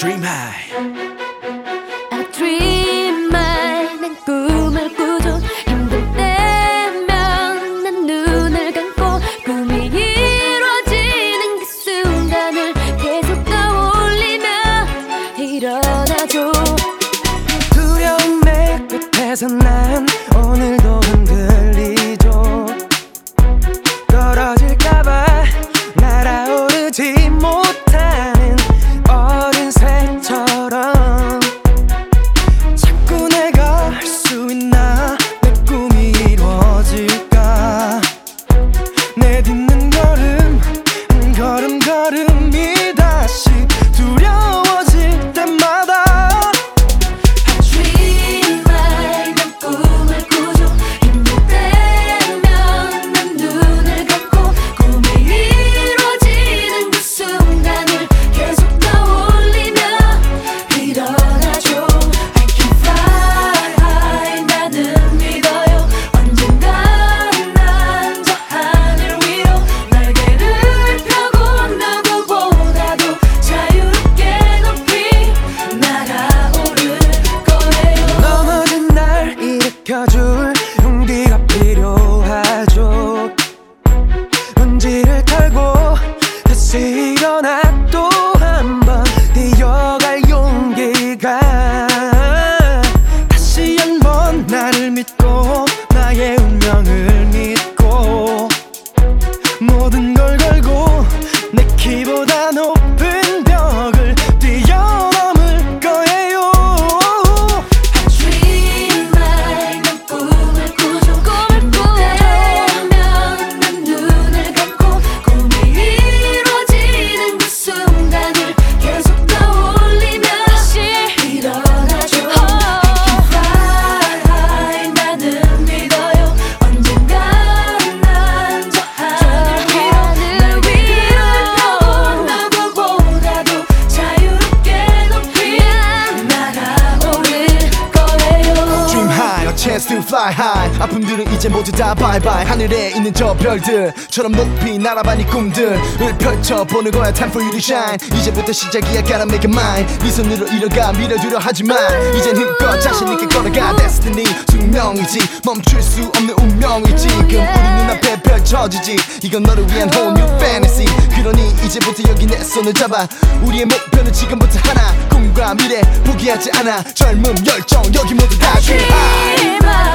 Dream High. I dream high 난 꿈을 꾸죠. 힘들 때면 난 눈을 감고 꿈이 이루어지는 그 순간을 계속 떠올리며 일어나죠. 두려움의 끝에서 난 오늘도 흔들리 일어나 또 한 번 뛰어갈 용기가 다시 한번 나를 믿고 chance to fly high. 아픔들은 이제 모두 다 bye 하늘에 있는 저 별들처럼 높이 날아봐 네 꿈들을 펼쳐보는 거야. Time for you to shine. 이제부터 시작이야. Gotta make it mine 네 손으로 이뤄가 밀어두려 하지만 이젠 힘껏 자신 있게 걸어가. Destiny 숙명이지. 멈출 수 없는 운명이지. 지금 우리 눈앞에 펼쳐지지. 이건 너를 위한 whole new fantasy. 그러니 이제부터 여기 내 손을 잡아. 우리의 목표는 지금부터 하나. 꿈과 미래 포기하지 않아. 젊음 열정 여기 모두 다 high